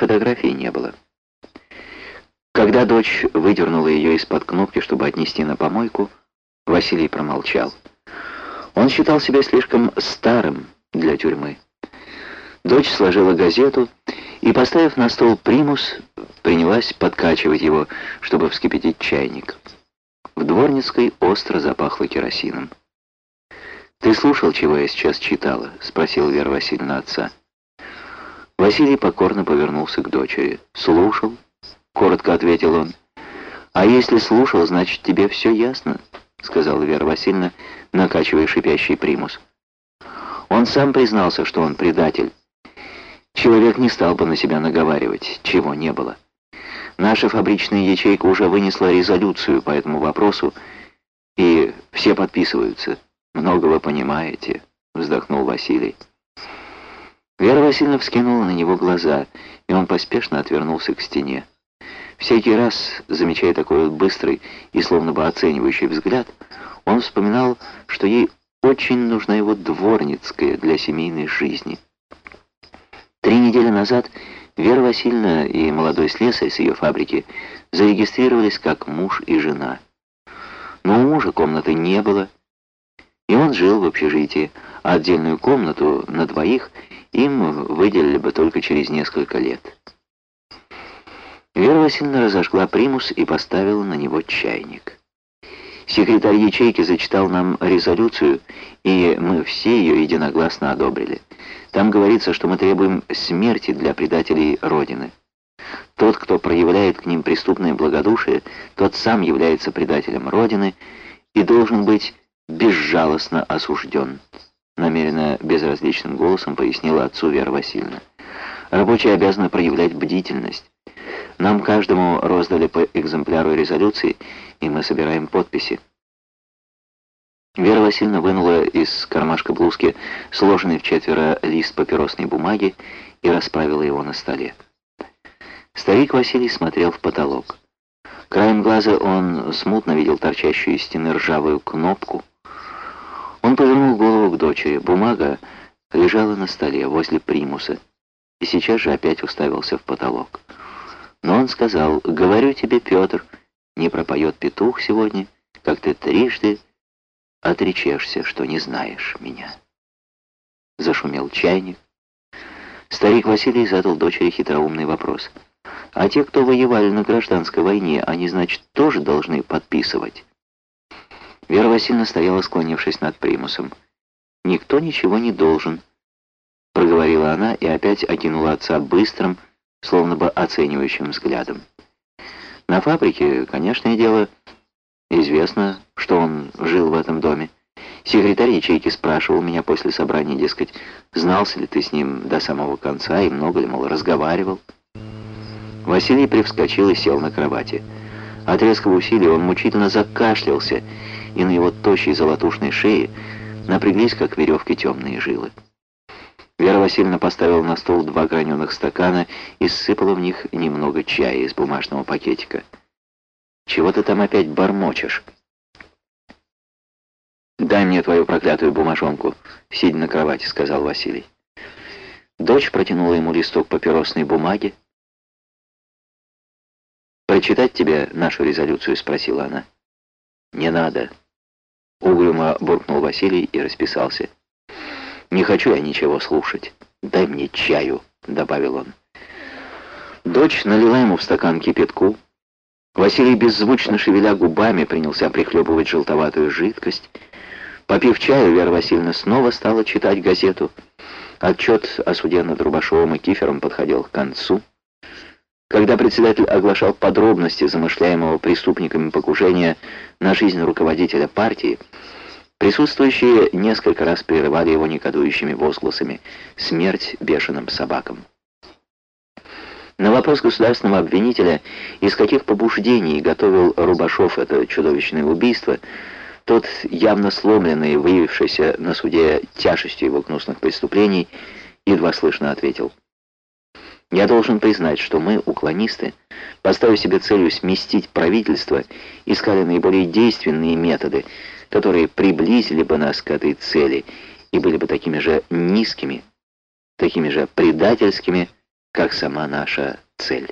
фотографии не было. Когда дочь выдернула ее из-под кнопки, чтобы отнести на помойку, Василий промолчал. Он считал себя слишком старым для тюрьмы. Дочь сложила газету и, поставив на стол примус, принялась подкачивать его, чтобы вскипятить чайник. В Дворницкой остро запахло керосином. «Ты слушал, чего я сейчас читала?» — спросила Вера Васильевна отца. Василий покорно повернулся к дочери. «Слушал?» — коротко ответил он. «А если слушал, значит, тебе все ясно?» — сказала Вера Васильевна, накачивая шипящий примус. Он сам признался, что он предатель. Человек не стал бы на себя наговаривать, чего не было. Наша фабричная ячейка уже вынесла резолюцию по этому вопросу, и все подписываются. Много вы понимаете, вздохнул Василий. Вера Васильевна вскинула на него глаза, и он поспешно отвернулся к стене. Всякий раз, замечая такой вот быстрый и словно бы оценивающий взгляд, он вспоминал, что ей очень нужна его дворницкая для семейной жизни. Три недели назад Вера Васильевна и молодой слесарь с ее фабрики зарегистрировались как муж и жена. Но у мужа комнаты не было, и он жил в общежитии, а отдельную комнату на двоих им выделили бы только через несколько лет. Вера Васильевна разожгла примус и поставила на него чайник. Секретарь ячейки зачитал нам резолюцию, и мы все ее единогласно одобрили. Там говорится, что мы требуем смерти для предателей Родины. Тот, кто проявляет к ним преступное благодушие, тот сам является предателем Родины и должен быть безжалостно осужден намеренно безразличным голосом пояснила отцу Вера Васильевна. Рабочие обязаны проявлять бдительность. Нам каждому роздали по экземпляру резолюции, и мы собираем подписи. Вера Васильевна вынула из кармашка блузки сложенный в четверо лист папиросной бумаги и расправила его на столе. Старик Василий смотрел в потолок. Краем глаза он смутно видел торчащую из стены ржавую кнопку, он повернул голову к дочери. Бумага лежала на столе возле примуса и сейчас же опять уставился в потолок. Но он сказал, «Говорю тебе, Петр, не пропоет петух сегодня, как ты трижды отречешься, что не знаешь меня». Зашумел чайник. Старик Василий задал дочери хитроумный вопрос. «А те, кто воевали на гражданской войне, они, значит, тоже должны подписывать?» Вера Васильевна стояла, склонившись над примусом. «Никто ничего не должен», — проговорила она и опять окинула отца быстрым, словно бы оценивающим взглядом. «На фабрике, конечное дело, известно, что он жил в этом доме. Секретарь ячейки спрашивал меня после собрания, дескать, знался ли ты с ним до самого конца и много ли, мол, разговаривал». Василий привскочил и сел на кровати. От резкого усилия он мучительно закашлялся, и на его тощей золотушной шее напряглись, как веревки, темные жилы. Вера Васильевна поставила на стол два граненых стакана и сыпала в них немного чая из бумажного пакетика. «Чего ты там опять бормочешь?» «Дай мне твою проклятую бумажонку», — сидя на кровати, — сказал Василий. Дочь протянула ему листок папиросной бумаги. «Прочитать тебе нашу резолюцию?» — спросила она. «Не надо», Угрюмо буркнул Василий и расписался. «Не хочу я ничего слушать. Дай мне чаю», — добавил он. Дочь налила ему в стакан кипятку. Василий, беззвучно шевеля губами, принялся прихлебывать желтоватую жидкость. Попив чаю, Вера Васильевна снова стала читать газету. Отчет о суде над Рубашовым и Кифером подходил к концу. Когда председатель оглашал подробности замышляемого преступниками покушения на жизнь руководителя партии, присутствующие несколько раз прерывали его негодующими возгласами «Смерть бешеным собакам». На вопрос государственного обвинителя, из каких побуждений готовил Рубашов это чудовищное убийство, тот, явно сломленный, выявившийся на суде тяжестью его гнусных преступлений, едва слышно ответил – я должен признать, что мы, уклонисты, поставив себе целью сместить правительство, искали наиболее действенные методы, которые приблизили бы нас к этой цели и были бы такими же низкими, такими же предательскими, как сама наша цель.